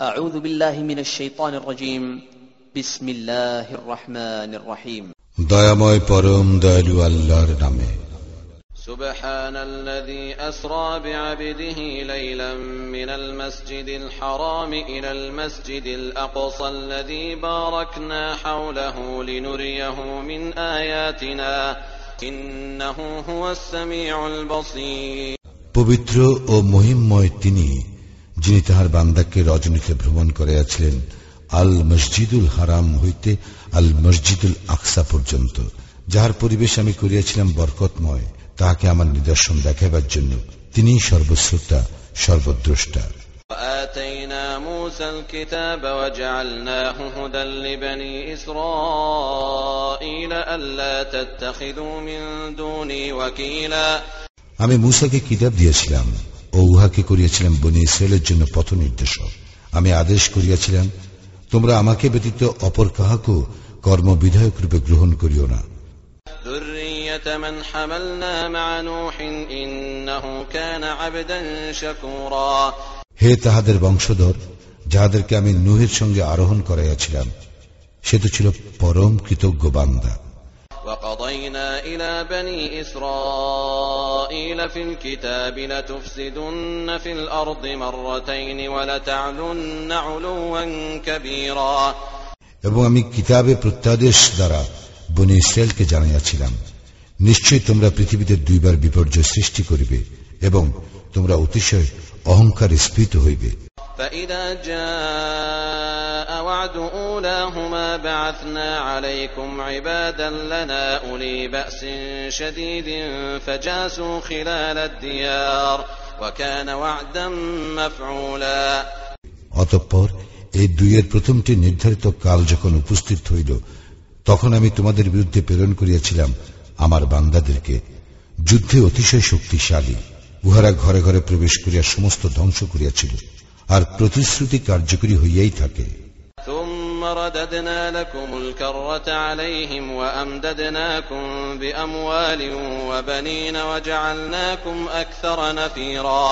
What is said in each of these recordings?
أعوذ بالله من الشيطان الرجيم بسم الله الرحمن الرحيم দয়াময় পরম দয়ালু আল্লাহর নামে سبحان الذي أسرى بعبده ليلا من المسجد الحرام إلى المسجد الأقصى الذي باركنا حوله لنريه من آياتنا إنه هو السميع البصير পবিত্র ও মহিমময় তিনি যিনি তাহার বান্দাকে রজনীতে ভ্রমণ করিয়াছিলেন আল মসজিদুল হারাম হইতে আল মসজিদুল আকসা পর্যন্ত যাহার পরিবেশ আমি করিয়াছিলাম বরকতময় তাহাকে আমার নিদর্শন দেখাবার জন্য তিনি সর্বশ্রোতা সর্বদ্রষ্টা وآتينا موسى الكتاب وجعلناه هدى لبني إسرائيل ألا تتخذوا من دوني وكيلا আমি মুসাকে কিতাব দিয়েছিলাম ও উহাকে করিয়াছিলাম বনি ইসরায়েলের জন্য পথ নির্দেশক আমি আদেশ করিয়াছিলাম তোমরা আমাকে ব্যতীত অপর কাহাকো কর্ম বিধায়ক রূপে গ্রহণ করিও না। হে তাহাদের বংশধর যাহাদেরকে আমি নুহের সঙ্গে আরোহণ করাইয়াছিলাম সে তো ছিল পরম কৃতজ্ঞ বান্দা। وقضينا إلى بني إسرائيل في الكتاب لتفسدن في الأرض مرتين ولتعلن علوا كبيرا এবং আমি কিতাবে প্রত্যাদেশ দ্বারা বনি ইসরায়েলকে জানাইয়াছিলাম নিশ্চয়ই তোমরা পৃথিবীতে দুইবার বিপর্যয় সৃষ্টি করিবে এবং তোমরা অতিশয় অহংকার স্ফীত হইবে فإذا جاء وعد أولاهما بعثنا عليكم عبادا لنا أولي بأس شديد فجاسوا خلال الديار وكان وعدا مفعولا অতঃপর এই দুইয়ের প্রথমটি নির্ধারিত কাল যখন উপস্থিত হইল তখন আমি তোমাদের বিরুদ্ধে প্রেরণ করিয়াছিলাম আমার বান্দাদেরকে যুদ্ধে অতিশয় শক্তিশালী উহারা ঘরে ঘরে প্রবেশ করিয়া সমস্ত ধ্বংস করিয়াছিল আর প্রতিশ্রুতি কার্যকরী হইয়াই থাকে ثم رددنا لكم الكرة عليهم وأمددناكم بأموال وبنين وجعلناكم أكثر نفيرا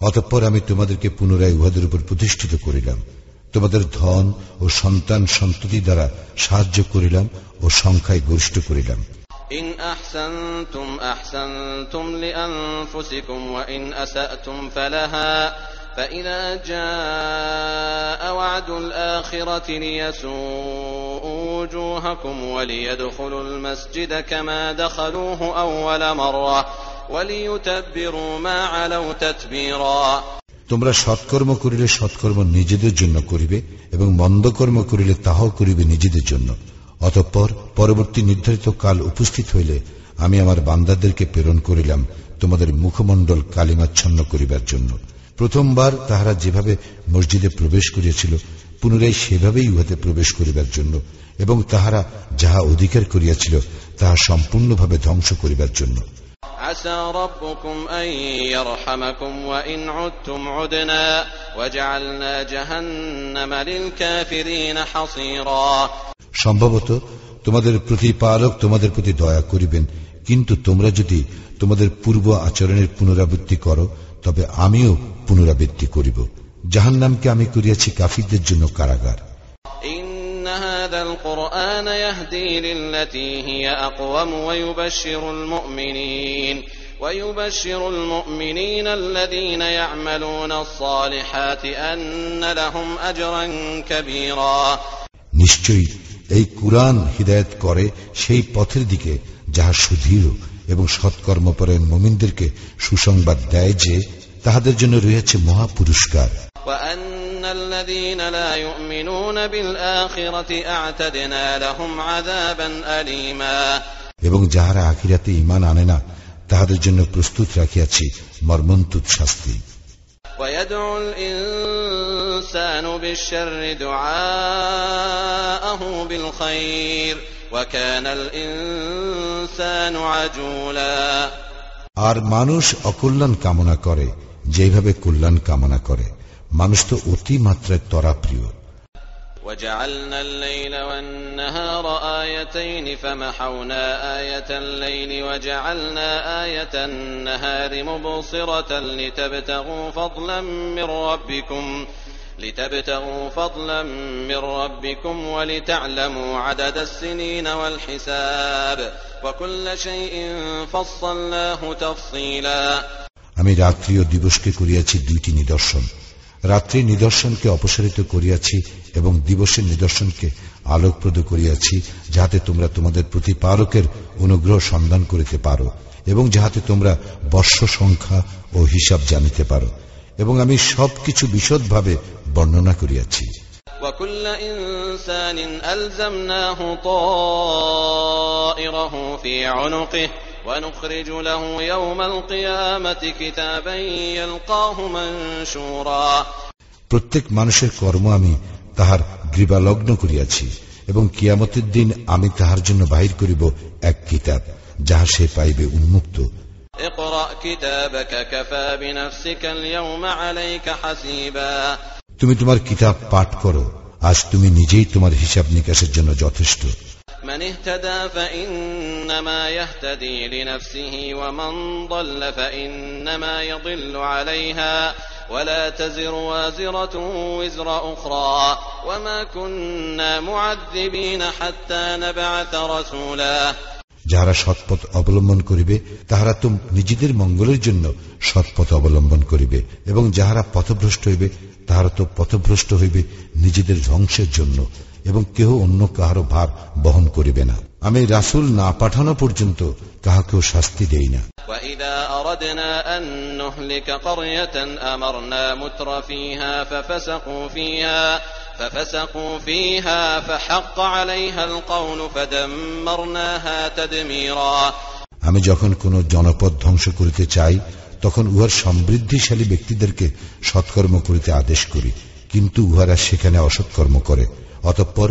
অতঃপর আমি তোমাদেরকে পুনরায় উহাদের উপর প্রতিষ্ঠিত করিলাম তোমাদের ধন ও সন্তান সন্ততি দ্বারা সাহায্য করিলাম ও সংখ্যায় গরিষ্ঠ করিলাম إن أحسنتم أحسنتم لأنفسكم وإن أسأتم فلها فإذا جاء وعد الآخرة ليسوءوا وجوهكم وليدخلوا المسجد كما دخلوه أول مرة وليتبروا ما علوا تتبيرا তোমরা সৎকর্ম করিলে সৎকর্ম নিজেদের জন্য করিবে এবং মন্দকর্ম করিলে তাহাও করিবে নিজেদের জন্য অতঃপর পরবর্তী নির্ধারিত কাল উপস্থিত হইলে আমি আমার বান্দাদেরকে প্রেরণ করিলাম তোমাদের মুখমণ্ডল কালিমাচ্ছন্ন করিবার জন্য প্রথমবার তাহারা যেভাবে মসজিদে প্রবেশ করিয়াছিল পুনরায় সেভাবেই উহাতে প্রবেশ করিবার জন্য এবং তাহারা যাহা অধিকার করিয়াছিল তাহা সম্পূর্ণভাবে ধ্বংস করিবার জন্য। সম্ভবত তোমাদের প্রতি পালক তোমাদের প্রতি দয়া করিবেন কিন্তু তোমরা যদি তোমাদের পূর্ব আচরণের পুনরাবৃত্তি করো তবে আমিও পুনরাবৃত্তি করিব জাহান নামকে আমি করিয়াছি কাফিরদের জন্য কারাগার إن هذا القرآن يهدي للتي هي أقوم ويبشر المؤمنين ويبشر المؤمنين الذين يعملون الصالحات أن لهم أجرا كبيرا নিশ্চয়ই এই কুরআন হিদায়ত করে সেই পথের দিকে যাহা সুদৃঢ় এবং সৎকর্ম পরে মোমিনদেরকে সুসংবাদ দেয় যে তাহাদের জন্য রয়েছে মহা পুরস্কার এবং যাহারা আখিরাতে ইমান আনে না তাহাদের জন্য প্রস্তুত রাখিয়াছি মর্মন্তুত শাস্তি। وكان الإنسان عجولا আর মানুষ অকল্যাণ কামনা করে যেভাবে কল্যাণ কামনা করে মানুষ তো অতি মাত্রায় তরাপ্রিয় وجعلنا الليل والنهار آيتين فمحونا آية الليل وجعلنا آية النهار مبصرة لتبتغوا فضلا من ربكم لتبتغوا فضلا من ربكم ولتعلموا عدد السنين والحساب وكل شيء فصلناه تفصيلا আমি রাত্রি ও দিবসকে করিয়াছি দুইটি নিদর্শন রাত্রি নিদর্শনকে অপসারিত করিয়াছি এবং দিবসের নিদর্শনকে আলোকপ্রদ করিয়াছি যাহাতে তোমরা তোমাদের প্রতিপালকের অনুগ্রহ সন্ধান করিতে পারো এবং যাহাতে তোমরা বর্ষ সংখ্যা ও হিসাব জানিতে পারো এবং আমি সবকিছু বিশদভাবে বর্ণনা করিয়াছি وكل إنسان ألزمناه طائره في عنقه ونخرج له يوم القيامة كتابا يلقاه منشورا প্রত্যেক মানুষের কর্ম আমি তাহার গ্রীবালগ্ন করিয়াছি এবং কিয়ামতের দিন আমি তাহার জন্য বাহির করিব এক কিতাব যাহা সে পাইবে উন্মুক্ত اقرأ كتابك كفى بنفسك اليوم عليك حسيبا তুমি তোমার কিতাব পাঠ করো আজ তুমি নিজেই তোমার হিসাব নিকাশের জন্য যথেষ্ট من اهتدى فإنما يهتدي لنفسه ومن ضل فإنما يضل عليها ولا تزر وازرة وزر أخرى وما كنا معذبين حتى نبعث رسولا যাহারা সৎপথ অবলম্বন করিবে তাহারা তো নিজেদের মঙ্গলের জন্য সৎপথ অবলম্বন করিবে এবং যাহারা পথভ্রষ্ট হইবে তাহারা তো পথভ্রষ্ট হইবে নিজেদের ধ্বংসের জন্য এবং কেহ অন্য কাহারও ভার বহন করিবে না আমি রাসুল না পাঠানো পর্যন্ত কাহাকেও শাস্তি দেই না وإذا أردنا أن نهلك قرية أمرنا متر فيها ففسقوا فيها ففسقوا فيها فحق عليها القول فدمرناها تدميرا আমি যখন কোন জনপদ ধ্বংস করিতে চাই তখন উহার সমৃদ্ধিশালী ব্যক্তিদেরকে সৎকর্ম করিতে আদেশ করি কিন্তু উহারা সেখানে অসৎকর্ম করে অতঃপর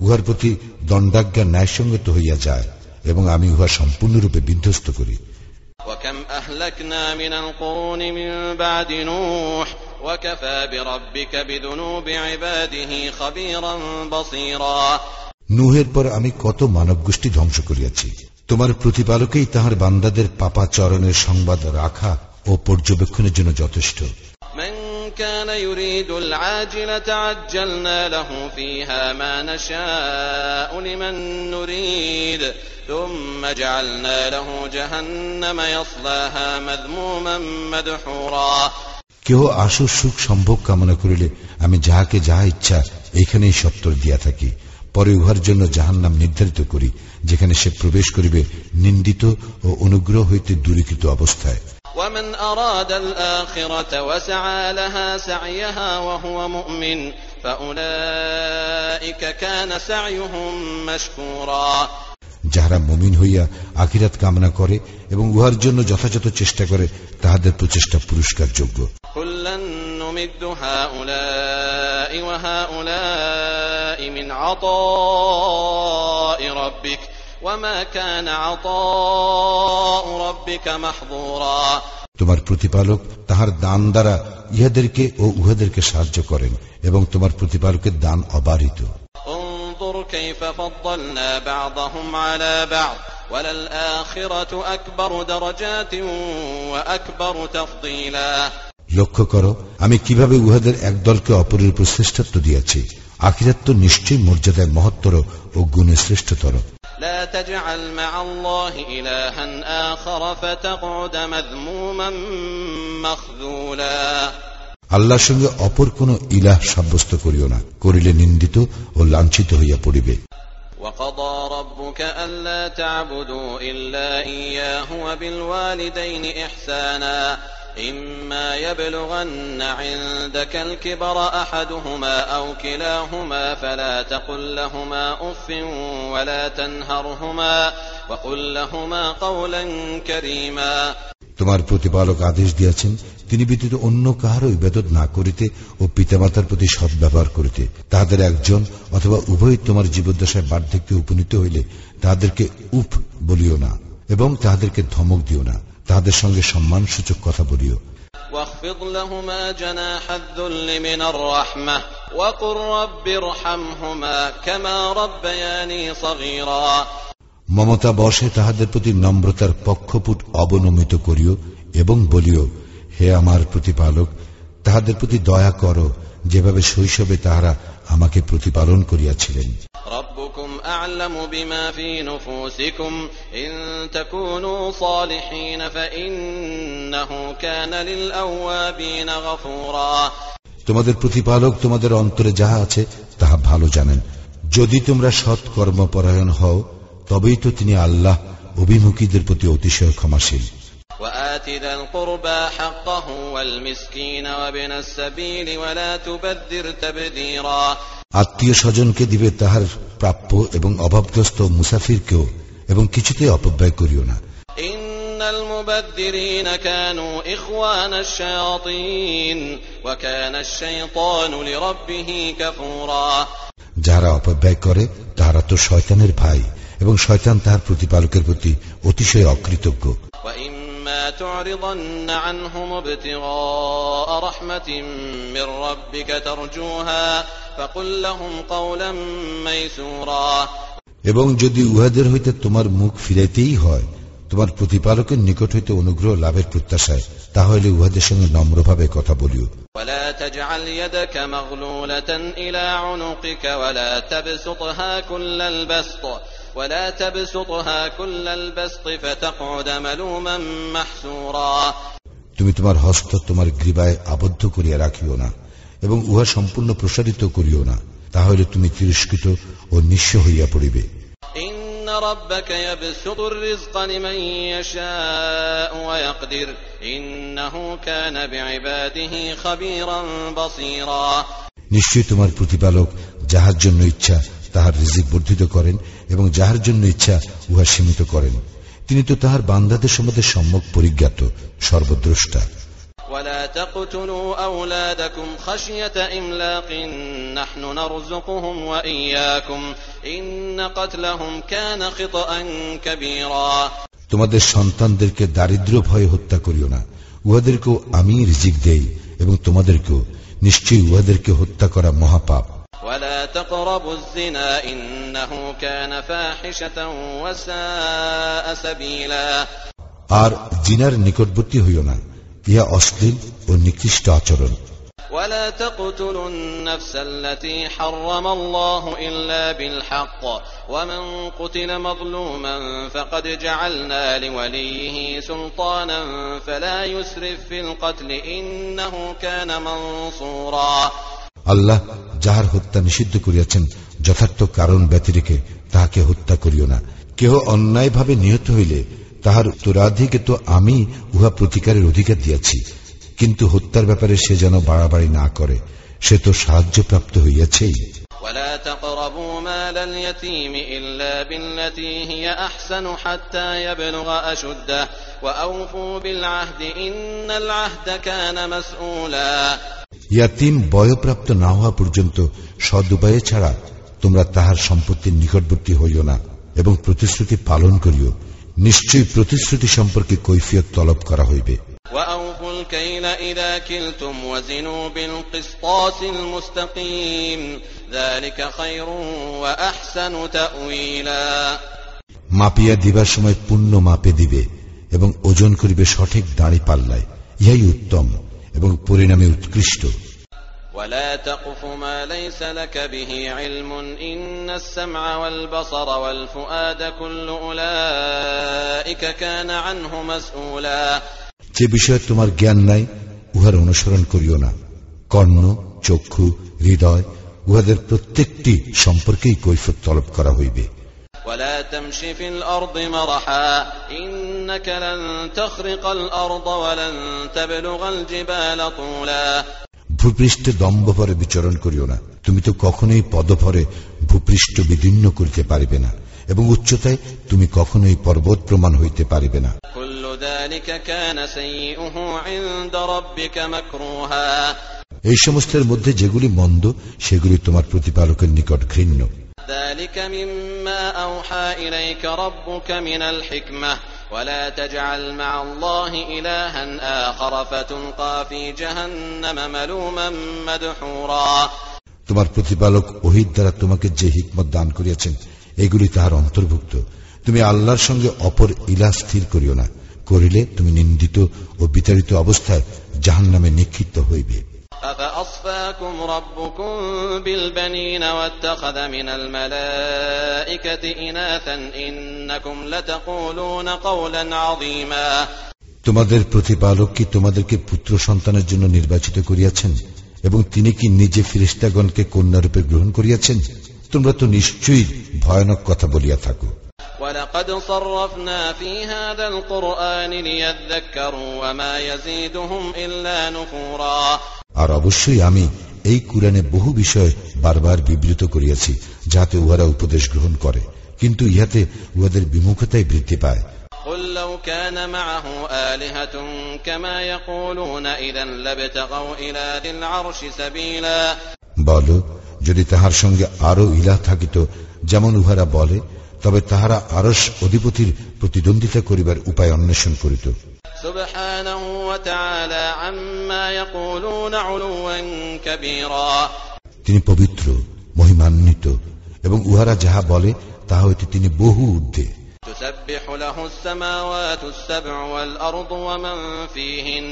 উহার প্রতি দণ্ডাজ্ঞা ন্যায়সঙ্গত হইয়া যায় এবং আমি উহা সম্পূর্ণরূপে বিধ্বস্ত করি وكم أهلكنا من القرون من بعد نوح وكفى بربك بذنوب عباده خبيرا بصيرا নুহের পর আমি কত মানব গোষ্ঠী ধ্বংস করিয়াছি তোমার প্রতিপালকেই তাহার বান্দাদের পাপাচরণের সংবাদ রাখা ও পর্যবেক্ষণের জন্য যথেষ্ট من كان يريد العاجلة عجلنا له فيها ما نشاء لمن نريد ثم جعلنا له جهنم يصلاها مذموما مدحورا কেহ আশু সুখ সম্ভোগ কামনা করিলে আমি যাহাকে যাহা ইচ্ছা এইখানেই সত্তর দিয়া থাকি পরে উহার জন্য জাহান্নাম নির্ধারিত করি যেখানে সে প্রবেশ করিবে নিন্দিত ও অনুগ্রহ হইতে দূরীকৃত অবস্থায় ومن أراد الآخرة وسعى لها سعيها وهو مؤمن فأولئك كان سعيهم مشكورا যাহারা মুমিন হইয়া আখিরাত কামনা করে এবং উহার জন্য যথাযথ চেষ্টা করে তাহাদের প্রচেষ্টা পুরস্কার যোগ্য كلا نمد هؤلاء وهؤلاء من عطاء ربك তোমার প্রতিপালক তাহার দান দ্বারা ইহাদেরকে ও উহাদেরকে সাহায্য করেন এবং তোমার প্রতিপালকের দান অবারিত। লক্ষ্য করো আমি কীভাবে উহাদের একদলকে অপরের উপর শ্রেষ্ঠত্ব দিয়েছি। আখিরাত তো নিশ্চয়ই মর্যাদায় মহত্তর ও গুণে শ্রেষ্ঠতর لا تجعل مع الله إلها آخر فتقعد مذموما مخذولا আল্লাহর সঙ্গে অপর কোন ইলাহ সাব্যস্ত করিও না করিলে নিন্দিত ও লাঞ্ছিত হইয়া পড়িবে وقضى ربك ألا تعبدوا إلا إياه وبالوالدين إحسانا إما يبلغن عندك الكبر أحدهما أو كلاهما فلا تقل لهما أف ولا تنهرهما وقل لهما قولا كريما তোমার প্রতিপালক আদেশ দিয়াছেন তিনি ব্যতীত অন্য কাহারও ইবাদত না করিতে ও পিতামাতার প্রতি সদ্ব্যবহার করিতে তাহাদের একজন অথবা উভয় তোমার জীবদ্দশায় বার্ধক্যে উপনীত হইলে তাহাদেরকে উপ বলিও না এবং তাহাদেরকে ধমক দিও না তাহাদের সঙ্গে সম্মানসূচক কথা বলিও واخفض لهما جناح الذل من الرحمة وقل رب ارحمهما كما ربياني صغيرا মমতা বসে তাহাদের প্রতি নম্রতার পক্ষপুট অবনমিত করিও এবং বলিও হে আমার প্রতিপালক তাহাদের প্রতি দয়া করো যেভাবে শৈশবে তাহারা আমাকে প্রতিপালন করিয়াছিলেন ربكم أعلم بما في نفوسكم إن تكونوا صالحين فإنه كان للأوابين غفورا তোমাদের প্রতিপালক তোমাদের অন্তরে যাহা আছে তাহা ভালো জানেন যদি তোমরা সৎ কর্মপরায়ণ হও তবেই তো তিনি আল্লাহ অভিমুখীদের প্রতি অতিশয় ক্ষমাশীল وآت ذا القربى حقه والمسكين وابن السبيل ولا تبذر تبذيرا আত্মীয় স্বজনকে দিবে তাহার প্রাপ্য এবং অভাবগ্রস্ত মুসাফিরকেও এবং কিছুতে অপব্যয় করিও না إن المبذرين كانوا إخوان الشياطين وكان الشيطان لربه كفورا যাহারা অপব্যয় করে তাহারা তো শয়তানের ভাই এবং শয়তান তাহার প্রতিপালকের প্রতি অতিশয় অকৃতজ্ঞ وإما تعرضن عنهم ابتغاء رحمة من ربك ترجوها فقل لهم قولا ميسورا এবং যদি উহাদের হইতে তোমার মুখ ফিরাইতেই হয় তোমার প্রতিপালকের নিকট হইতে অনুগ্রহ লাভের প্রত্যাশায় তাহলে উহাদের সঙ্গে নম্রভাবে কথা বলিও ولا تجعل يدك مغلولة إلى عنقك ولا تبسطها كل البسط ولا تبسطها كل البسط فتقعد ملوما محسورا তুমি তোমার হস্ত তোমার গ্রীবায় আবদ্ধ করিয়া রাখিও না এবং উহা সম্পূর্ণ প্রসারিত করিও না তাহলে তুমি তিরস্কৃত ও নিঃস্ব হইয়া পড়িবে إن ربك يبسط الرزق لمن يشاء ويقدر إنه كان بعباده خبيرا بصيرا নিশ্চয়ই তোমার প্রতিপালক যাহার জন্য ইচ্ছা তাহার রিজিক বর্ধিত করেন এবং যাহার জন্য ইচ্ছা উহা সীমিত করেন তিনি তো তাহার বান্দাদের সম্বন্ধে সম্যক পরিজ্ঞাত সর্বদ্রষ্টা ولا تقتلوا أولادكم خشية إملاق نحن نرزقهم وإياكم إن قتلهم كان خطأ كبيرا তোমাদের সন্তানদেরকে দারিদ্র ভয়ে হত্যা করিও না উহাদেরকেও আমি রিজিক দেই এবং তোমাদেরকেও নিশ্চয়ই উহাদেরকে হত্যা করা মহাপাপ ولا تقربوا الزنا إنه كان فاحشة وساء سبيلا আর জিনার নিকটবর্তী হইও না ইহা অশ্লীল ও নিকৃষ্ট আচরণ ولا تقتلوا النفس التي حرم الله إلا بالحق ومن قتل مظلوما فقد جعلنا لوليه سلطانا فلا يسرف في القتل إنه كان منصورا আল্লাহ যাহার হত্যা নিষিদ্ধ করিয়াছেন যথার্থ কারণ ব্যতিরেকে তাহাকে হত্যা করিও না কেহ অন্যায়ভাবে নিহত হইলে তাহার উত্তরাধিকে তো আমি উহা প্রতিকারের অধিকার দিয়াছি কিন্তু হত্যার ব্যাপারে সে যেন বাড়াবাড়ি না করে সে তো সাহায্যপ্রাপ্ত হইয়াছেই ولا تقربوا مال اليتيم إلا بالتي هي أحسن حتى يبلغ أشده وأوفوا بالعهد إن العهد كان مسؤولا ইয়াতিম বয়প্রাপ্ত না হওয়া পর্যন্ত সদুপায়ে ছাড়া তোমরা তাহার সম্পত্তির নিকটবর্তী হইও না এবং প্রতিশ্রুতি পালন করিও। নিশ্চয়ই প্রতিশ্রুতি সম্পর্কে কৈফিয়ত তলব করা হইবে। মাপিয়া দিবার সময় পূর্ণ মাপে দিবে এবং ওজন করিবে সঠিক দাঁড়ি পাল্লায়। ইহাই উত্তম। এবং পরিণামে উৎকৃষ্ট ولا تقف ما ليس لك به علم إن السمع والبصر والفؤاد كل أولئك كان عنه مسؤولا যে বিষয়ে তোমার জ্ঞান নাই উহার অনুসরণ করিও না কর্ণ চক্ষু হৃদয় উহাদের প্রত্যেকটি সম্পর্কেই কৈফত তলব করা হইবে ولا تمش في الأرض مرحا إنك لن تخرق الأرض ولن تبلغ الجبال طولا ভূপৃষ্ঠে দম্ভভরে বিচরণ করিও না তুমি তো কখনোই পদভরে ভূপৃষ্ঠ বিদীর্ণ করিতে পারিবে না এবং উচ্চতায় তুমি কখনোই পর্বত প্রমাণ হইতে পারিবে না كل ذلك كان سيئه عند ربك مكروها এই সমস্তের মধ্যে যেগুলি মন্দ সেগুলি তোমার প্রতিপালকের নিকট ঘৃণ্য ذلك مما أوحى إليك ربك من الحكمة ولا تجعل مع الله إلها آخر فتلقى في جهنم ملوما مدحورا তোমার প্রতিপালক ওহিদ দ্বারা তোমাকে যে হিকমত দান করিয়াছেন এগুলি তাহার অন্তর্ভুক্ত তুমি আল্লাহর সঙ্গে অপর ইলা স্থির করিও না করিলে তুমি নিন্দিত ও বিতাড়িত অবস্থায় জাহান নামে নিক্ষিপ্ত হইবে أفأصفاكم ربكم بالبنين واتخذ من الملائكة إناثا إنكم لتقولون قولا عظيما তোমাদের প্রতিপালক কি তোমাদেরকে পুত্র সন্তানের জন্য নির্বাচিত করিয়াছেন এবং তিনি কি নিজে ফিরিস্তাগণকে কন্যারূপে গ্রহণ করিয়াছেন তোমরা তো নিশ্চয়ই ভয়ানক কথা বলিয়া থাকো ولقد صرفنا في هذا القرآن ليذكروا وما يزيدهم إلا نفورا আর অবশ্যই আমি এই কুরআনে বহু বিষয় বারবার বিবৃত করিয়াছি যাতে উহারা উপদেশ গ্রহণ করে কিন্তু ইহাতে উহাদের বিমুখতাই বৃদ্ধি পায়। বল যদি তাহার সঙ্গে আরও ইলা থাকিত যেমন উহারা বলে তবে তাহারা আরস অধিপতির প্রতিদ্বন্দ্বিতা করিবার উপায় অন্বেষণ করিত। سبحانه وتعالى عما يقولون علوا كبيرا তিনি পবিত্র মহিমান্বিত এবং উহারা যাহা বলে তাহা হইতে তিনি বহু ঊর্ধ্বে تسبح له السماوات السبع والأرض ومن فيهن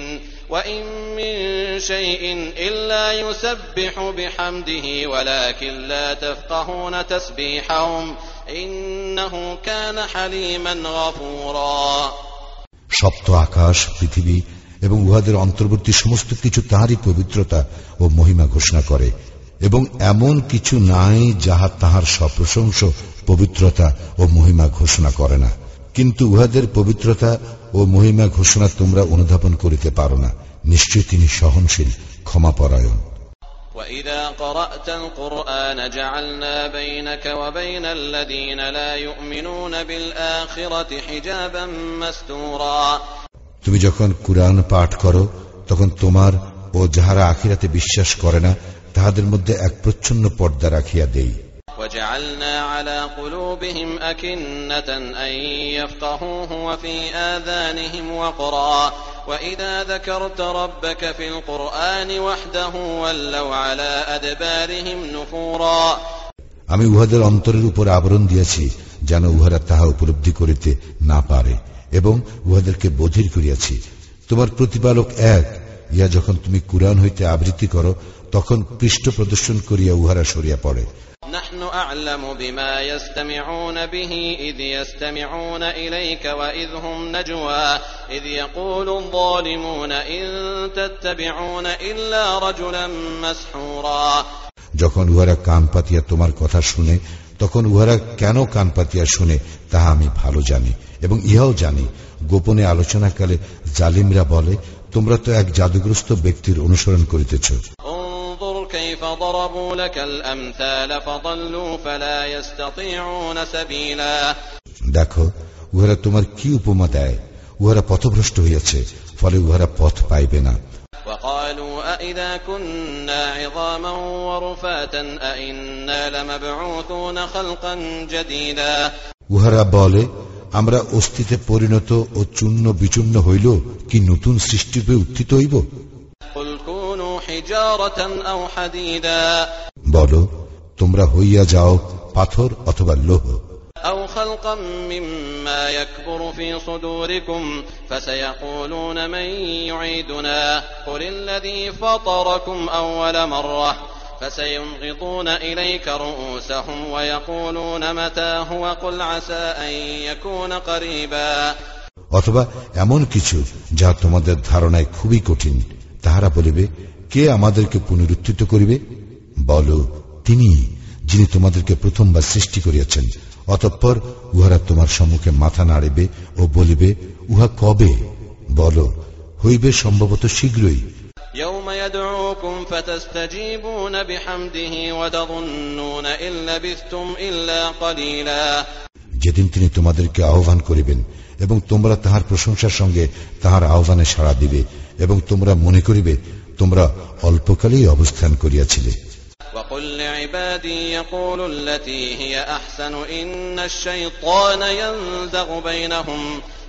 وإن من شيء إلا يسبح بحمده ولكن لا تفقهون تسبيحهم إنه كان حليما غفورا সপ্ত আকাশ, পৃথিবী এবং উহাদের অন্তর্বর্তী সমস্ত কিছু তাহারই পবিত্রতা ও মহিমা ঘোষণা করে, এবং এমন কিছু নাই যাহা তাহার সপ্রশংস, পবিত্রতা ও মহিমা ঘোষণা করে না। কিন্তু উহাদের পবিত্রতা ও মহিমা ঘোষণা তোমরা অনুধাবন করিতে পারো না। নিশ্চয় তিনি সহনশীল, ক্ষমাপরায়ণ। وإذا قرأت القرآن جعلنا بينك وبين الذين لا يؤمنون بالآخرة حجابا مستورا তুমি যখন কুরআন পাঠ করো তখন তোমার ও যাহারা আখিরাতে বিশ্বাস করে না তাহাদের মধ্যে এক প্রচ্ছন্ন পর্দা রাখিয়া দেই وجعلنا على قلوبهم أكنة أن يفقهوه وفي آذانهم وقرا وإذا ذكرت ربك في القرآن وحده ولوا على أدبارهم نفورا আমি উহাদের অন্তরের উপর আবরণ দিয়াছি যেন উহারা তাহা উপলব্ধি করিতে না পারে এবং উহাদেরকে বধির করিয়াছি তোমার প্রতিপালক এক ইয়া যখন তুমি কুরআন হইতে আবৃত্তি করো তখন পৃষ্ঠ প্রদর্শন করিয়া উহারা সরিয়া পড়ে نحن أعلم بما يستمعون به إذ يستمعون إليك وإذ هم نجوى إذ يقول الظالمون إن تتبعون إلا رجلا مسحورا যখন উহারা কান পাতিয়া তোমার কথা শুনে তখন উহারা কেন কান পাতিয়া শুনে তাহা আমি ভালো জানি এবং ইহাও জানি গোপনে আলোচনাকালে জালিমরা বলে তোমরা তো এক জাদুগ্রস্ত ব্যক্তির অনুসরণ করিতেছ انظر كيف ضربوا لك الأمثال فضلوا فلا يستطيعون سبيلا দেখো উহারা তোমার কি উপমা দেয় উহারা পথভ্রষ্ট হইয়াছে ফলে উহারা পথ পাইবে না وقالوا أئذا كنا عظاما ورفاتا أئنا لمبعوثون خلقا جديدا উহারা বলে আমরা অস্থিতে পরিণত ও চূর্ণ বিচূর্ণ হইল কি নতুন সৃষ্টিরূপে উত্থিত হইব বলো তোমরা হইয়া যাও পাথর অথবা লোহ أو خلقا مما يكبر في صدوركم فسيقولون من يعيدنا قل الذي فطركم أول مرة فسينغضون إليك رؤوسهم ويقولون متى هو قل عسى أن يكون قريبا অথবা এমন কিছু যা তোমাদের ধারণায় খুবই কঠিন তাহারা বলিবে কে আমাদেরকে পুনরুত্থিত করিবে বলো তিনি যিনি তোমাদেরকে প্রথমবার সৃষ্টি করিয়াছেন অতঃপর উহারা তোমার সম্মুখে মাথা নাড়িবে ও বলিবে উহা কবে বলো হইবে সম্ভবত শীঘ্রই يوم يدعوكم فتستجيبون بحمده وتظنون إن لبثتم إلا قليلا যেদিন তিনি তোমাদেরকে আহ্বান করিবেন এবং তোমরা তাহার প্রশংসার সঙ্গে তাহার আহ্বানে সাড়া দিবে এবং তোমরা মনে করিবে তোমরা অল্পকালেই অবস্থান করিয়াছিলে وقل لعبادي يقولوا التي هي أحسن إن الشيطان ينزغ بينهم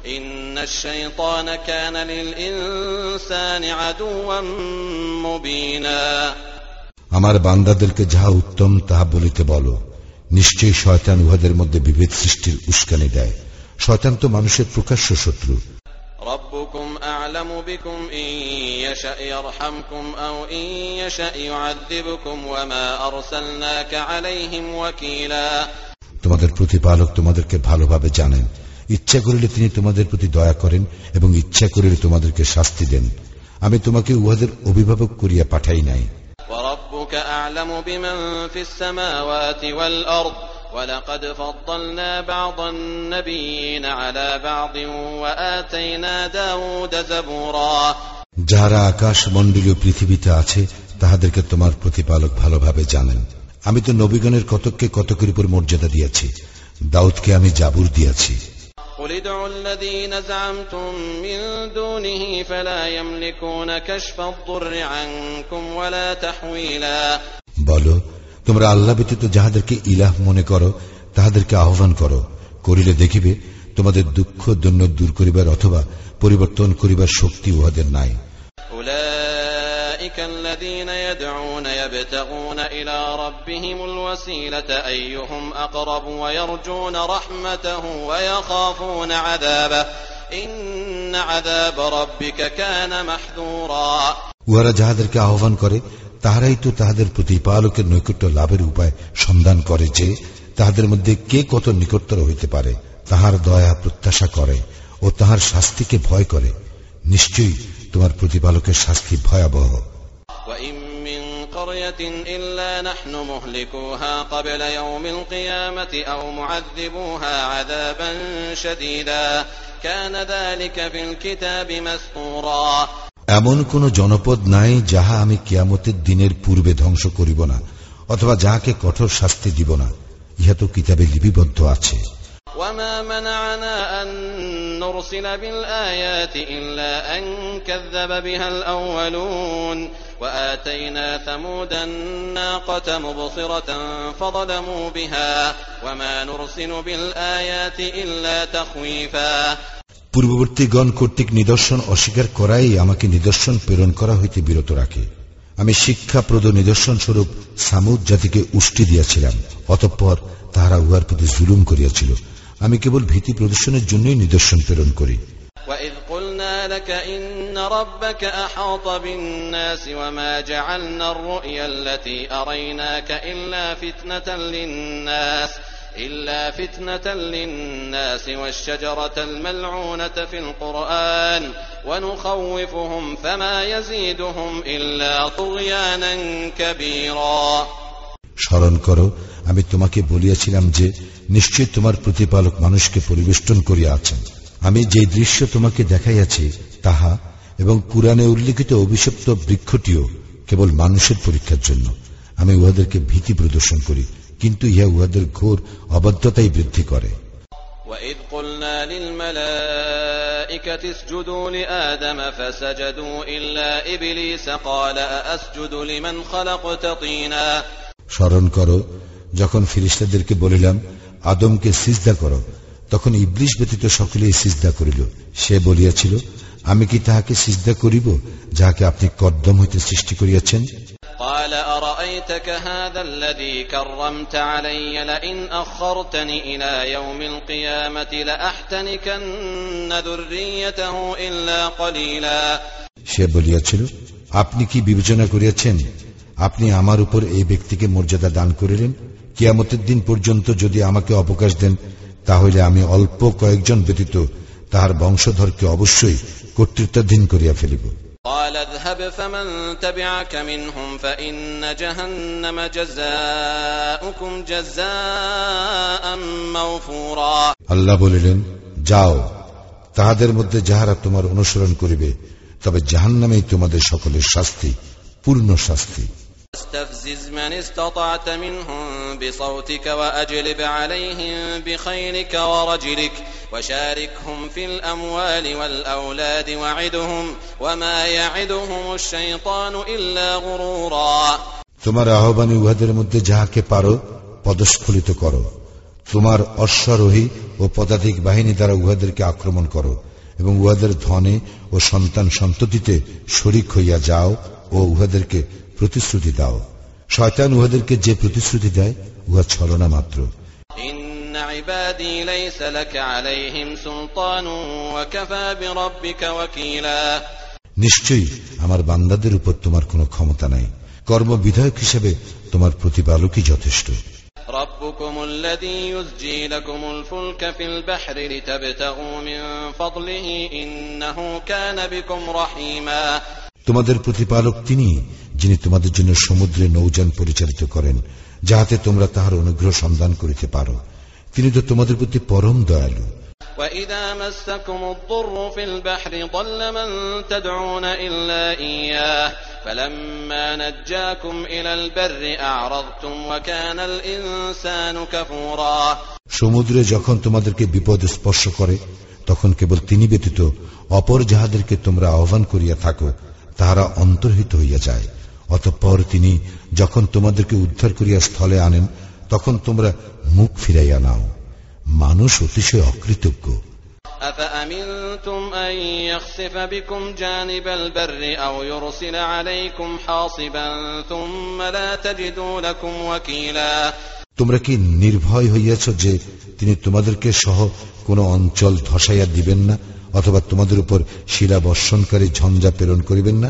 إن الشيطان كان للإنسان عدوا مبينا আমার বান্দাদেরকে যাহা উত্তম তাহা বলিতে বলো নিশ্চয়ই শয়তান উহাদের মধ্যে বিভেদ সৃষ্টির উস্কানি দেয় শয়তান তো মানুষের প্রকাশ্য শত্রু ربكم أعلم بكم إن يشأ يرحمكم أو إن يشأ يعذبكم وما أرسلناك عليهم وكيلا তোমাদের প্রতিপালক তোমাদেরকে ভালোভাবে জানেন ইচ্ছা করিলে তিনি তোমাদের প্রতি দয়া করেন এবং ইচ্ছা করিলে তোমাদেরকে শাস্তি দেন আমি তোমাকে উহাদের অভিভাবক করিয়া পাঠাই নাই وربك أعلم بمن في السماوات والأرض ولقد فضلنا بعض النبيين على بعض وآتينا داود زبورا. যারা আকাশ মন্ডলীয় পৃথিবীতে আছে তাহাদেরকে তোমার প্রতিপালক ভালোভাবে জানেন। আমি তো নবীগণের কতককে কতকের উপর মর্যাদা দিয়েছি দাউদকে আমি জাবুর দিয়েছি। বলো তোমরা আল্লাহ ব্যতীত যাহাদেরকে ইলাহ মনে করো তাহাদেরকে আহ্বান করো করিলে দেখিবে তোমাদের দুঃখ দন্য দূর করিবার অথবা পরিবর্তন করিবার শক্তি উহাদের নাই أولئك الذين يدعون يبتغون إلى ربهم الوسيلة أيهم أقرب ويرجون رحمته ويخافون عذابه إن عذاب ربك كان محذورا উহারা যাহাদেরকে আহ্বান করে তাহারাই তো তাহাদের প্রতিপালকের নৈকট্য লাভের উপায় সন্ধান করে যে তাহাদের মধ্যে কে কত নিকটতর হইতে পারে তাহার দয়া প্রত্যাশা করে ও তাহার শাস্তিকে ভয় করে নিশ্চয়ই তোমার প্রতিপালকের শাস্তি ভয়াবহ وإن من قرية إلا نحن مهلكوها قبل يوم القيامة أو معذبوها عذابا شديدا এমন কোন জনপদ নাই যাহা আমি কিয়ামতের দিনের পূর্বে ধ্বংস করিব না, অথবা যাহাকে কঠোর শাস্তি দিব না, ইহা তো কিতাবে লিপিবদ্ধ আছে। وما منعنا أن نرسل بالآيات إلا أن كذب بها الأولون وآتينا ثمود الناقة مبصرة فظلموا بها وما نرسل بالآيات إلا تخويفا পূর্ববর্তীগণ কর্তৃক নিদর্শন অস্বীকার করাই আমাকে নিদর্শন প্রেরণ করা হইতে বিরত রাখে আমি শিক্ষাপ্রদ নিদর্শন স্বরূপ সামুদ জাতিকে উষ্টি দিয়াছিলাম অতঃপর তাহারা উহার প্রতি জুলুম করিয়াছিল আমি কেবল ভীতি প্রদর্শনের জন্যই নিদর্শন প্রেরণ করি وإذ قلنا لك إن ربك أحاط بالناس وما جعلنا الرؤيا التي أريناك إلا فتنة للناس إلا فتنة للناس والشجرة الملعونة في القرآن ونخوفهم فما يزيدهم إلا طغيانا كبيرا স্মরণ করো আমি তোমাকে বলিয়াছিলাম যে নিশ্চয় তোমার প্রতিপালক মানুষকে পরিবেষ্টন করিয়া আছেন আমি যে দৃশ্য তোমাকে দেখাইয়াছি তাহা এবং কুরআনে উল্লিখিত অভিশপ্ত বৃক্ষটিও কেবল মানুষের পরীক্ষার জন্য আমি উহাদেরকে ভীতি প্রদর্শন করি কিন্তু ইহা উহাদের ঘোর অবাধ্যতাই বৃদ্ধি করে وإذ قلنا للملائكة اسجدوا لآدم فسجدوا إلا إبليس قال أأسجد لمن خلقت طينا স্মরণ করো যখন ফিরিস্তাদেরকে বলিলাম আদমকে সিজদা করো তখন ইবলিশ ব্যতীত সকলেই সিজদা করিল সে বলিয়াছিল আমি কি তাহাকে সিজদা করিব যাহাকে আপনি কদ্দম হইতে সৃষ্টি করিয়াছেন قال أرأيتك هذا الذي كرمت علي لئن أخرتني إلى يوم القيامة لأحتنكن ذريته إلا قليلا সে বলিয়াছিল আপনি কি বিবেচনা করিয়াছেন আপনি আমার উপর এই ব্যক্তিকে মর্যাদা দান করিলেন কিয়ামতের দিন পর্যন্ত যদি আমাকে অবকাশ দেন তাহলে আমি অল্প কয়েকজন ব্যতীত তাহার বংশধরকে অবশ্যই কর্তৃত্বাধীন করিয়া ফেলিব قال اذهب فمن تبعك منهم فإن جهنم جزاؤكم جزاء موفورا আল্লাহ বলিলেন যাও তাহাদের মধ্যে যাহারা তোমার অনুসরণ করিবে তবে জাহান্নামেই তোমাদের সকলের শাস্তি পূর্ণ শাস্তি واستفزز من استطعت منهم بصوتك وأجلب عليهم بخيلك ورجلك وشاركهم في الأموال والأولاد وعدهم وما يعدهم الشيطان إلا غرورا তোমার আহ্বানে উহাদের মধ্যে যাহাকে পারো পদস্খলিত করো তোমার অশ্বারোহী ও পদাধিক বাহিনী দ্বারা উহাদেরকে আক্রমণ করো এবং উহাদের ধনে ও সন্তান সন্ততিতে শরিক হইয়া যাও ও উহাদেরকে প্রতিশ্রুতি দাও শয়তান উহাদেরকে যে প্রতিশ্রুতি দেয় উহা ছলনা মাত্র إن عبادي ليس لك عليهم سلطان وكفى بربك وكيلا নিশ্চয়ই আমার বান্দাদের উপর তোমার কোনো ক্ষমতা নাই কর্মবিধায়ক হিসেবে তোমার প্রতিপালকই যথেষ্ট ربكم الذي يزجي لكم الفلك في البحر لتبتغوا من فضله إنه كان بكم رحيما তোমাদের প্রতিপালক তিনি যিনি তোমাদের জন্য সমুদ্রে নৌযান পরিচালিত করেন যাহাতে তোমরা তাহার অনুগ্রহ সন্ধান করিতে পারো তিনি তো তোমাদের প্রতি পরম দয়ালু وإذا مسكم الضر في البحر ضل من تدعون إلا إياه فلما نجاكم إلى البر أعرضتم وكان الإنسان كفورا সমুদ্রে যখন তোমাদেরকে বিপদ স্পর্শ করে তখন কেবল তিনি ব্যতীত অপর যাহাদেরকে তোমরা আহ্বান করিয়া থাকো তাহারা অন্তর্হিত হইয়া যায় অতঃপর তিনি যখন তোমাদেরকে উদ্ধার করিয়া স্থলে আনেন তখন তোমরা মুখ ফিরাইয়া নাও মানুষ অতিশয় অকৃতজ্ঞ أفأمنتم أن يخسف بكم جانب البر أو يرسل عليكم حاصبا ثم لا تجدوا لكم وكيلا তোমরা কি নির্ভয় হইয়াছ যে তিনি তোমাদেরকে সহ কোন অঞ্চল ধসাইয়া দিবেন না অথবা তোমাদের উপর শিলা বর্ষণকারী ঝঞ্ঝা প্রেরণ করিবেন না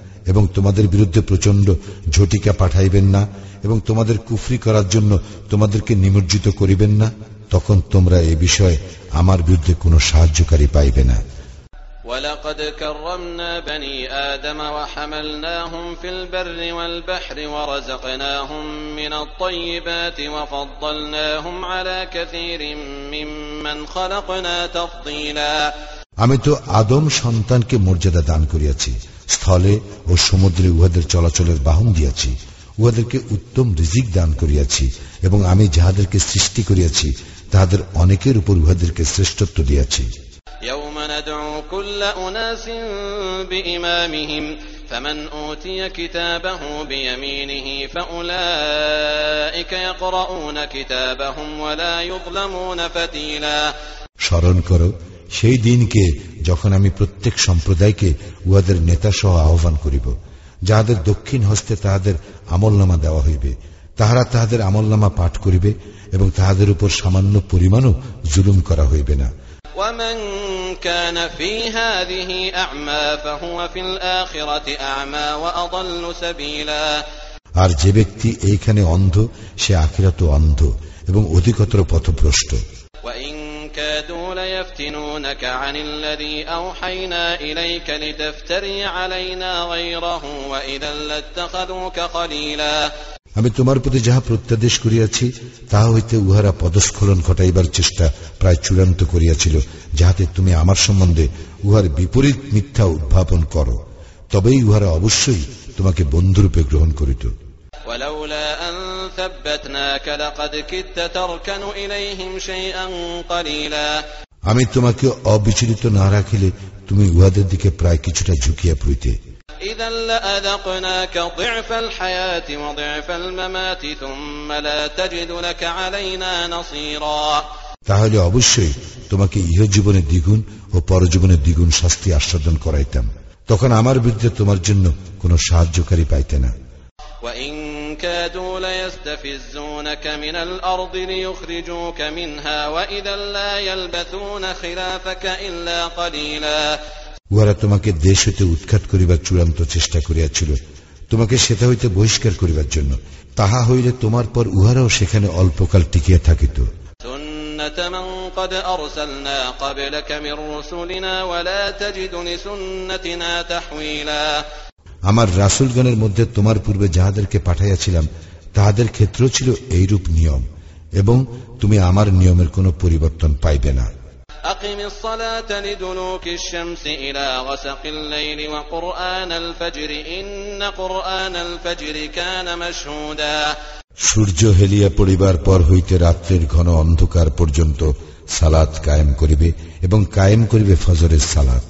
এবং তোমাদের বিরুদ্ধে প্রচন্ড ঝটিকা পাঠাইবেন না এবং তোমাদের কুফরি করার জন্য তোমাদেরকে নিমজ্জিত করিবেন না তখন তোমরা এ বিষয়ে আমার বিরুদ্ধে কোনো সাহায্যকারী পাইবে না ولقد كرمنا بني آدم وحملناهم في البر والبحر ورزقناهم من الطيبات وفضلناهم على كثير ممن خلقنا تفضيلا আমি তো আদম সন্তানকে মর্যাদা দান করিয়াছি স্থলে ও সমুদ্রে উহাদের চলাচলের বাহন দিয়াছি উহাদেরকে উত্তম রিজিক দান করিয়াছি এবং আমি যাহাদেরকে সৃষ্টি করিয়াছি তাহাদের অনেকের উপর উহাদেরকে শ্রেষ্ঠত্ব দিয়াছি يوم ندعو كل أناس بإمامهم فمن أوتي كتابه بيمينه فأولئك يقرؤون كتابهم ولا يظلمون فتيلا স্মরণ করো সেই দিনকে যখন আমি প্রত্যেক সম্প্রদায়কে উহাদের নেতা সহ আহ্বান করিব যাহাদের দক্ষিণ হস্তে তাহাদের আমলনামা দেওয়া হইবে তাহারা তাহাদের আমলনামা পাঠ করিবে এবং তাহাদের উপর সামান্য পরিমাণও জুলুম করা হইবে না ومن كان في هذه أعمى فهو في الآخرة أعمى وأضل سبيلا আর যে ব্যক্তি এইখানে অন্ধ সে আখিরাত অন্ধ এবং অধিকতর পথভ্রষ্ট وإن كادوا ليفتنونك عن الذي أوحينا إليك لتفتري علينا غيره وإذا لاتخذوك خليلا আমি তোমার প্রতি যাহা প্রত্যাদেশ করিয়াছি তাহা হইতে উহারা পদস্খলন ঘটাইবার চেষ্টা প্রায় চূড়ান্ত করিয়াছিল যাহাতে তুমি আমার সম্বন্ধে উহার বিপরীত মিথ্যা উদ্ভাবন করো তবেই উহারা অবশ্যই তোমাকে বন্ধুরূপে গ্রহণ করিত ولولا أن ثبتناك لقد كدت تركن إليهم شيئا قليلا. আমি তোমাকে অবিচলিত না রাখিলে তুমি উহাদের দিকে প্রায় কিছুটা ঝুঁকিয়া পড়িতে। তাহলে অবশ্যই তোমাকে ইহ জীবনে দ্বিগুণ ও পরজীবনে দ্বিগুণ শাস্তি আস্বাদন করাইতাম। তখন আমার বিরুদ্ধে তোমার জন্য কোনো সাহায্যকারী পাইতে না। وإن كادوا ليستفزونك من الأرض ليخرجوك منها وإذا لا يلبثون خلافك إلا قليلا উহারা তোমাকে দেশ হইতে উৎখাত করিবার চূড়ান্ত চেষ্টা করিয়াছিল তোমাকে সেটা হইতে বহিষ্কার করিবার জন্য তাহা হইলে তোমার পর উহারাও সেখানে অল্পকাল টিকিয়া থাকিত আমার রাসুলগণের মধ্যে তোমার পূর্বে যাহাদেরকে পাঠাইয়াছিলাম তাহাদের ক্ষেত্রেও ছিল এইরূপ নিয়ম এবং তুমি আমার নিয়মের কোন পরিবর্তন পাইবে না। সূর্য হেলিয়া পড়িবার পর হইতে রাত্রের ঘন অন্ধকার পর্যন্ত সালাত কায়েম করিবে এবং কায়েম করিবে ফজরের সালাত।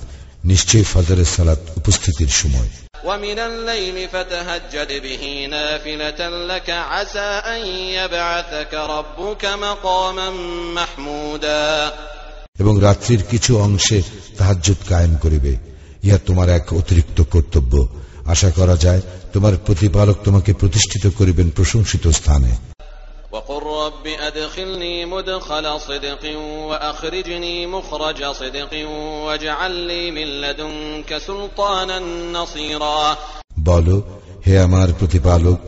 নিশ্চয়ই ফজরের সালাত উপস্থিতির সময়। ومن الليل فتهجد به نافلة لك عسى أن يبعثك ربك مقاما محمودا এবং রাত্রির কিছু অংশে তাহাজ্জুদ কায়েম করিবে ইহা তোমার এক অতিরিক্ত কর্তব্য আশা করা যায় তোমার প্রতিপালক তোমাকে প্রতিষ্ঠিত করিবেন প্রশংসিত স্থানে وقل رب أدخلني مدخل صدق وأخرجني مخرج صدق واجعل لي من لدنك سلطانا نصيرا বল হে আমার প্রতিপালক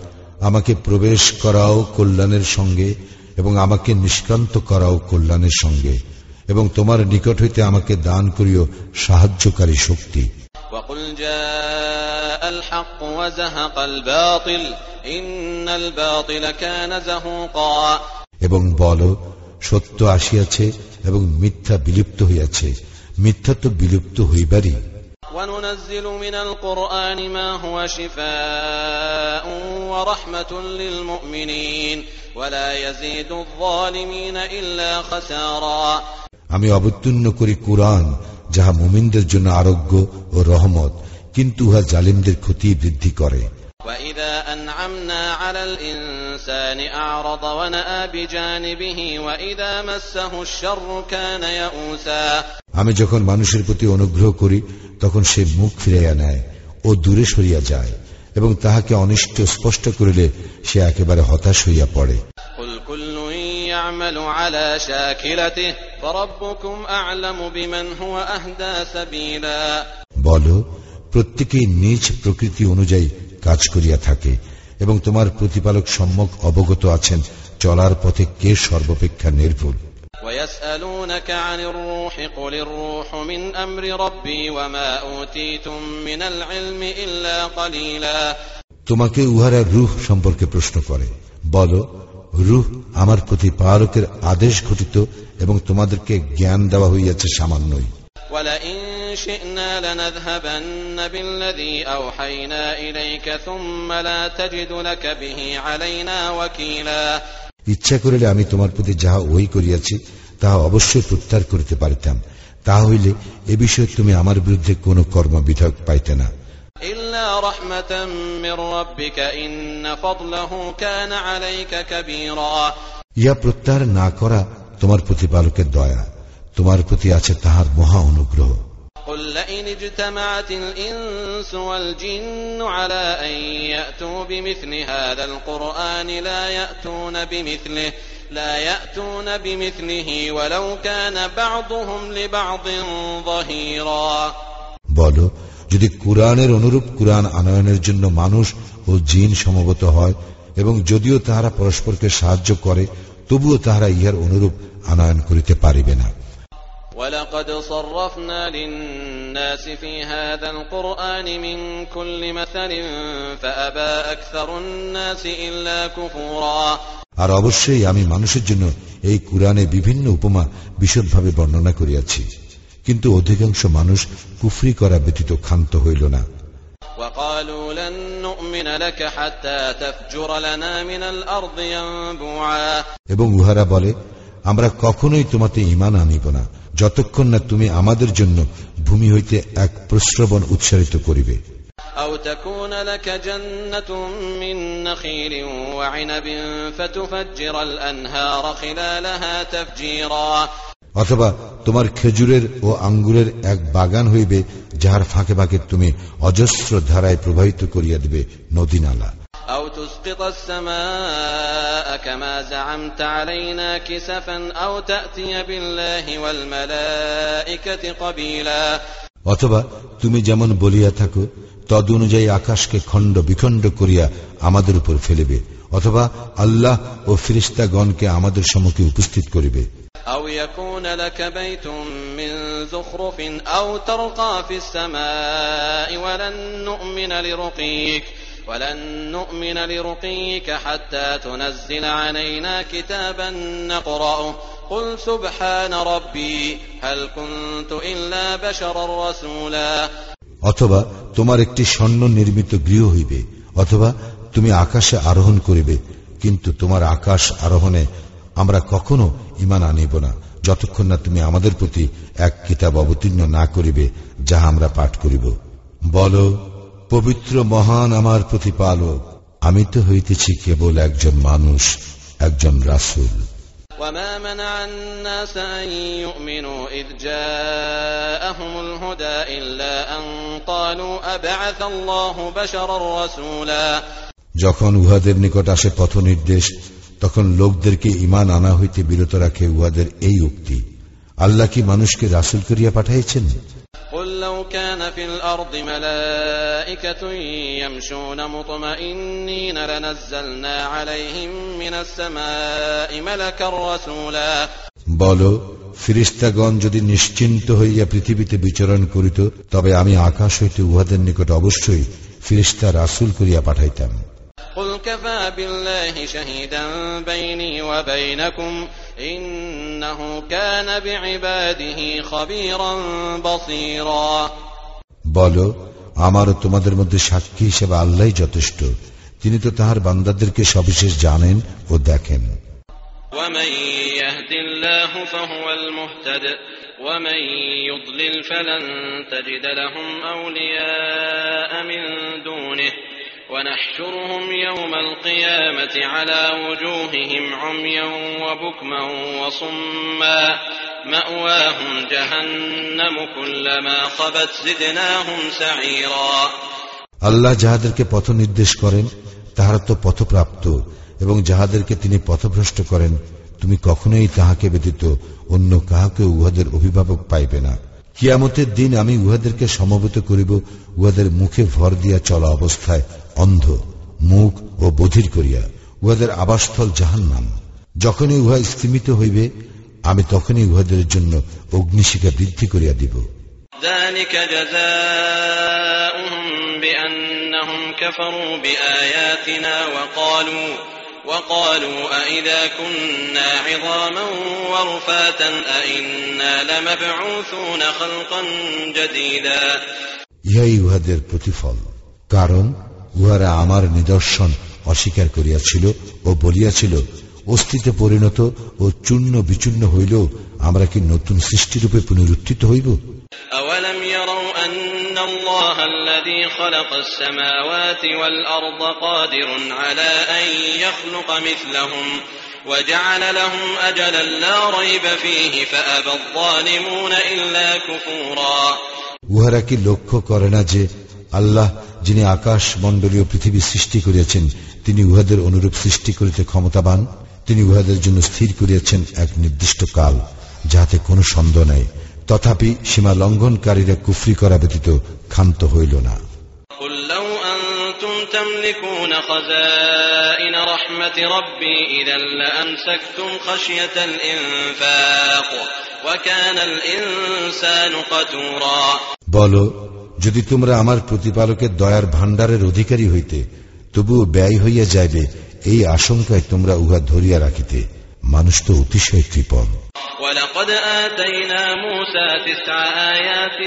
আমাকে প্রবেশ করাও কল্যাণের সঙ্গে এবং আমাকে নিষ্কান্ত করাও কল্যাণের সঙ্গে এবং তোমার নিকট হইতে আমাকে দান করিও সাহায্যকারী শক্তি وقل جاء الحق وزهق الباطل إن الباطل كان زهوقا এবং বল সত্য আসিয়াছে এবং মিথ্যা বিলুপ্ত হইয়াছে মিথ্যা তো বিলুপ্ত হইবারই وننزل من القرآن ما هو شفاء ورحمة للمؤمنين ولا يزيد الظالمين إلا خسارا আমি অবতীর্ণ করি কোরআন যাহা মুমিনদের জন্য আরোগ্য ও রহমত কিন্তু উহা জালিমদের ক্ষতি বৃদ্ধি করে وإذا أنعمنا على الإنسان أعرض ونأى بجانبه وإذا مسه الشر كان يئوسا আমি যখন মানুষের প্রতি অনুগ্রহ করি তখন সে মুখ ফিরাইয়া নেয় ও দূরে সরিয়া যায় এবং তাহাকে অনিষ্ট স্পষ্ট করিলে সে একেবারে হতাশ হইয়া পড়ে قل كل يعمل على شاكلته فربكم أعلم بمن هو أهدى سبيلا বল প্রত্যেকেই নিজ প্রকৃতি অনুযায়ী কাজ করিয়া থাকে এবং তোমার প্রতিপালক সম্যক অবগত আছেন চলার পথে কে সর্বাপেক্ষা নির্ভুল ويسألونك عن الروح قل الروح من أمر ربي وما أوتيتم من العلم إلا قليلا তোমাকে উহারা রুহ সম্পর্কে প্রশ্ন করে বল রুহ আমার প্রতিপালকের আদেশ ঘটিত এবং তোমাদেরকে জ্ঞান দেওয়া হইয়াছে সামান্যই ولئن شئنا لنذهبن بالذي أوحينا إليك ثم لا تجد لك به علينا وكيلا ইচ্ছা করিলে আমি তোমার প্রতি যাহা ওই করিয়াছি তাহা অবশ্যই প্রত্যাহার করিতে পারিতাম তাহা হইলে এ বিষয়ে তুমি আমার বিরুদ্ধে কোন কর্মবিধায়ক পাইতে না إلا رحمة من ربك إن فضله كان عليك كبيرا ইহা প্রত্যাহার না করা তোমার প্রতিপালকের দয়া তোমার প্রতি আছে তাহার মহা অনুগ্রহ قل لئن اجتمعت الإنس والجن على أن يأتوا بمثل هذا القرآن لا يأتون بمثله لا يأتون بمثله ولو كان بعضهم لبعض ظهيرا বল যদি কোরআনের অনুরূপ কোরআন আনয়নের জন্য মানুষ ও জিন সমবেত হয় এবং যদিও তাহারা পরস্পরকে সাহায্য করে তবুও তাহারা ইহার অনুরূপ আনয়ন করিতে পারিবে না ولقد صرفنا للناس في هذا القرآن من كل مثل فأبى أكثر الناس إلا كفورا আর অবশ্যই আমি মানুষের জন্য এই কোরআনে বিভিন্ন উপমা বিশদভাবে বর্ণনা করিয়াছি কিন্তু অধিকাংশ মানুষ কুফরি করা ব্যতীত ক্ষান্ত হইল না وقالوا لن نؤمن لك حتى تفجر لنا من الأرض ينبوعا এবং উহারা বলে আমরা কখনোই তোমাতে ইমান আনিব না যতক্ষণ না তুমি আমাদের জন্য ভূমি হইতে এক প্রশ্রবণ উৎসারিত করিবে أو تكون لك جنة من نخيل وعنب فتفجر الأنهار خلالها تفجيرا অথবা তোমার খেজুরের ও আঙ্গুরের এক বাগান হইবে যাহার ফাঁকে ফাঁকে তুমি অজস্র ধারায় প্রবাহিত করিয়া দিবে নদী নালা أو تسقط السماء كما زعمت علينا كسفا أو تأتي بالله والملائكة قبيلا অথবা তুমি যেমন বলিয়া থাকো তদ অনুযায়ী আকাশকে খণ্ড বিখণ্ড করিয়া আমাদের উপর ফেলিবে অথবা আল্লাহ ও ফিরিস্তাগণকে আমাদের সম্মুখে উপস্থিত করিবে أو يكون لك بيت من زخرف أو ترقى في السماء ولن نؤمن لرقيك ولن نؤمن لرقيك حتى تنزل علينا كتابا نقرأه قل سبحان ربي هل كنت إلا بشرا رسولا অথবা তোমার একটি স্বর্ণ নির্মিত গৃহ হইবে অথবা তুমি আকাশে আরোহণ করিবে কিন্তু তোমার আকাশ আরোহণে আমরা কখনো ইমান আনিব না যতক্ষণ না তুমি আমাদের প্রতি এক কিতাব অবতীর্ণ না করিবে যাহা আমরা পাঠ করিব বল পবিত্র মহান আমার প্রতিপালক আমি তো হইতেছি কেবল একজন মানুষ একজন রাসুল وما منع الناس أن يؤمنوا إذ جاءهم الهدى إلا أن قالوا أبعث الله بشرا رسولا যখন উহাদের নিকট আসে পথ নির্দেশ তখন লোকদেরকে ইমান আনা হইতে বিরত রাখে উহাদের এই উক্তি আল্লাহ কি মানুষকে রাসুল করিয়া পাঠাইছেন قل لو كان في الأرض ملائكة يمشون مطمئنين لنزلنا عليهم من السماء ملكا رسولا বল ফিরিস্তাগণ যদি নিশ্চিন্ত হইয়া পৃথিবীতে বিচরণ করিত তবে আমি আকাশ হইতে উহাদের নিকট অবশ্যই ফিরিস্তা রাসুল করিয়া পাঠাইতাম قل كفى بالله شهيدا بيني وبينكم إنه كان بعباده خبيرا بصيرا বল আমারও তোমাদের মধ্যে সাক্ষী হিসেবে আল্লাহ যথেষ্ট তিনি তো তাহার বান্দাদেরকে সবিশেষ জানেন ও দেখেন ومن يهد الله فهو المهتد ومن يضلل فلن تجد لهم أولياء من دونه ونحشرهم يوم القيامة على وجوههم عميا وبكما وصما مأواهم جهنم كلما خبت زدناهم سعيرا আল্লাহ যাহাদেরকে পথ নির্দেশ করেন তাহারা তো পথপ্রাপ্ত এবং যাহাদেরকে তিনি পথভ্রষ্ট করেন তুমি কখনোই তাহাকে ব্যতীত অন্য কাহাকে উহাদের অভিভাবক পাইবে না কিয়ামতের দিন আমি উহাদেরকে সমবেত করিব উহাদের মুখে ভর দিয়া চলা অবস্থায় অন্ধ মুখ ও বধির করিয়া উহাদের আবাসস্থল জাহান্নাম যখনই উহা স্থিমিত হইবে আমি তখনই উহাদের জন্য অগ্নিশিখা বৃদ্ধি করিয়া দিব ذلك جزاؤهم بأنهم كفروا بآياتنا وقالوا وقالوا أئذا كنا عظاما ورفاتا أئنا لمبعوثون خلقا جديدا ইহাই উহাদের প্রতিফল কারণ উহারা আমার নিদর্শন অস্বীকার করিয়াছিল ও বলিয়াছিল অস্তিত্বে পরিণত ও চূর্ণ বিচূর্ণ হইলেও আমরা কি নতুন সৃষ্টিরূপে পুনরুত্থিত হইব أولم يروا أن الله الذي خلق السماوات والأرض قادر على أن يخلق مثلهم وجعل لهم أجلا لا ريب فيه فأبى الظالمون إلا كفورا উহারা কি লক্ষ্য করে না যে আল্লাহ যিনি আকাশ মণ্ডলীয় পৃথিবী সৃষ্টি করিয়াছেন তিনি উহাদের অনুরূপ সৃষ্টি করিতে ক্ষমতাবান তিনি উহাদের জন্য স্থির করিয়াছেন এক নির্দিষ্ট কাল যাহাতে কোনো সন্দেহ নাই তথাপি সীমা লঙ্ঘনকারীরা কুফরি করা ব্যতীত ক্ষান্ত হইল না قل لو أنتم تملكون خزائن رحمة ربي إذا لأمسكتم خشية الإنفاق وكان الإنسان قتورا বল যদি তোমরা আমার প্রতিপালকের দয়ার ভাণ্ডারের অধিকারী হইতে তবুও ব্যয় হইয়া যাইবে এই আশঙ্কায় তোমরা উহা ধরিয়া রাখিতে মানুষ তো অতিশয় কৃপণ ولقد آتينا موسى تسع آيات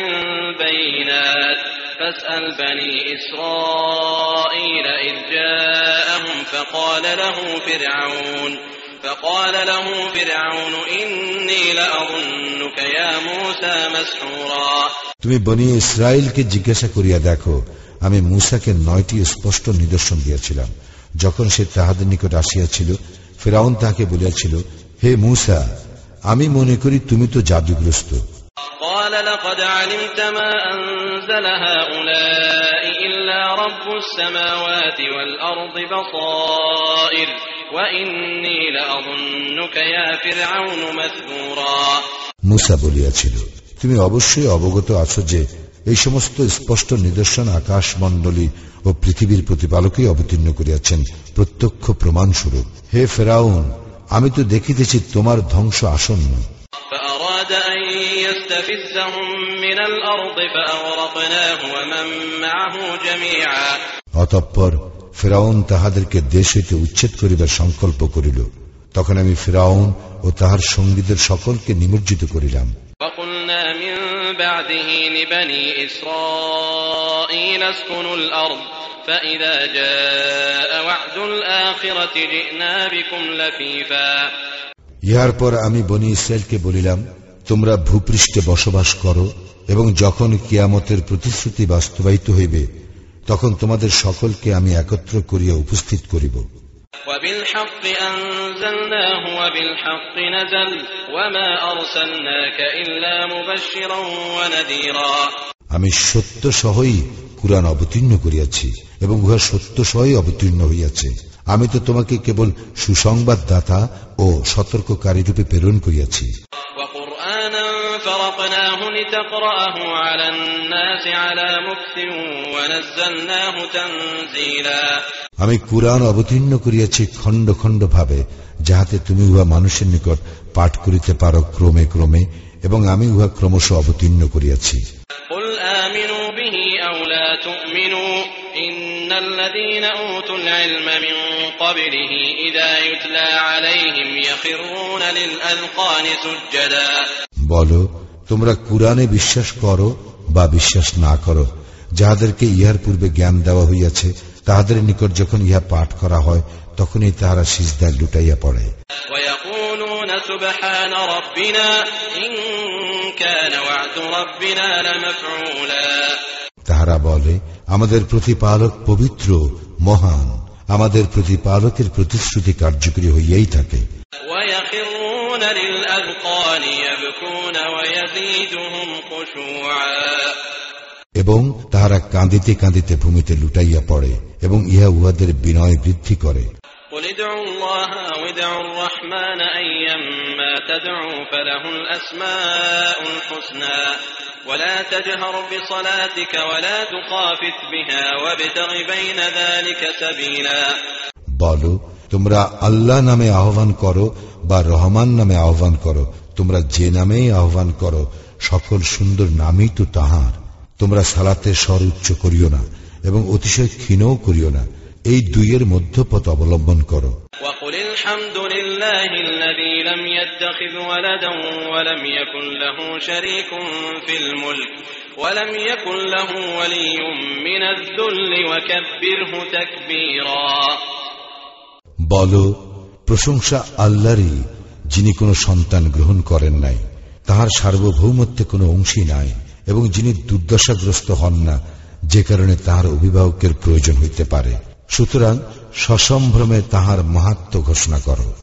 بينات فاسأل بني إسرائيل إذ جاءهم فقال له فرعون فقال له فرعون إني لأظنك يا موسى مسحورا তুমি বনি ইসরায়েলকে জিজ্ঞাসা করিয়া দেখো আমি মুসাকে নয়টি স্পষ্ট নিদর্শন দিয়েছিলাম। যখন সে তাহাদের নিকট আসিয়াছিল ফেরাউন তাহাকে বলিয়াছিল হে মুসা আমি মনে করি তুমি তো জাদুগ্রস্ত। মুসা বলিয়াছিল তুমি অবশ্যই অবগত আছো যে এই সমস্ত স্পষ্ট নিদর্শন আকাশ আকাশমণ্ডলী ও পৃথিবীর প্রতিপালকে অবতীর্ণ করিয়াছেন। প্রত্যক্ষ প্রমাণ প্রমাণস্বরূপ। হে ফেরাউন আমি তো দেখিতেছি তোমার ধ্বংস আসন্ন। অতঃপর ফেরাউন তাহাদেরকে দেশ হইতে উচ্ছেদ করিবার সংকল্প করিল। তখন আমি ফেরাউন ও তাহার সঙ্গীদের সকলকে নিমজ্জিত করিলাম। وقلنا من بعده لبني إسرائيل اسكنوا الأرض فإذا جاء وعد الآخرة جئنا بكم لفيفا ইহার পর আমি বনি ইসরায়েলকে বলিলাম তোমরা ভূপৃষ্ঠে বসবাস করো এবং যখন কিয়ামতের প্রতিশ্রুতি বাস্তবায়িত হইবে তখন তোমাদের সকলকে আমি একত্র করিয়া উপস্থিত করিব وبالحق أنزلناه وبالحق نزل وما أرسلناك إلا مبشرا ونذيرا আমি সত্য সহই কুরআন অবতীর্ণ করিয়াছি এবং উহা সত্য সহই অবতীর্ণ হইয়াছে আমি তো তোমাকে কেবল সুসংবাদ দাতা ও সতর্ককারী রূপে প্রেরণ করিয়াছি وقرآنا فرقناه لتقرأه على الناس على مكث ونزلناه تنزيلا আমি কুরআন অবতীর্ণ করিয়াছি খণ্ড খণ্ড ভাবে যাহাতে তুমি উহা মানুষের নিকট পাঠ করিতে পারো ক্রমে ক্রমে এবং আমি উহা ক্রমশ অবতীর্ণ করিয়াছি। বল তোমরা কুরআনে বিশ্বাস করো বা বিশ্বাস না করো যাহাদেরকে ইহার পূর্বে জ্ঞান দেওয়া হইয়াছে তাহাদের নিকট যখন ইহা পাঠ করা হয় তখনই তাহারা সিজদায় লুটাইয়া পড়ে। তাহারা বলে আমাদের প্রতিপালক পবিত্র মহান। আমাদের প্রতিপালকের প্রতিশ্রুতি কার্যকরী হইয়াই থাকে। এবং তাহারা কাঁদিতে কাঁদিতে ভূমিতে লুটাইয়া পড়ে এবং ইহা উহাদের বিনয় বৃদ্ধি করে। قل ادعوا الله أو ادعوا الرحمن أيما تدعوا فله الأسماء الحسنى ولا تجهر بصلاتك ولا تخافت بها وابتغ بين ذلك سبيلا বলো তোমরা আল্লাহ নামে আহ্বান করো বা রহমান নামে আহ্বান করো তোমরা যে নামেই আহ্বান করো সকল সুন্দর নামই তো তাহার তোমরা সালাতে স্বর উচ্চ করিও না এবং অতিশয় ক্ষীণও করিও না এই দুইয়ের মধ্যপথ অবলম্বন করো। বল প্রশংসা আল্লাহরই যিনি কোনো সন্তান গ্রহণ করেন নাই। তাহার সার্বভৌমত্বে কোন অংশী নাই এবং যিনি দুর্দশাগ্রস্ত হন না যে কারণে তাহার অভিভাবকের প্রয়োজন হইতে পারে। সুতরাং সসম্ভ্রমে তাহার মাহাত্ম ঘোষণা করো।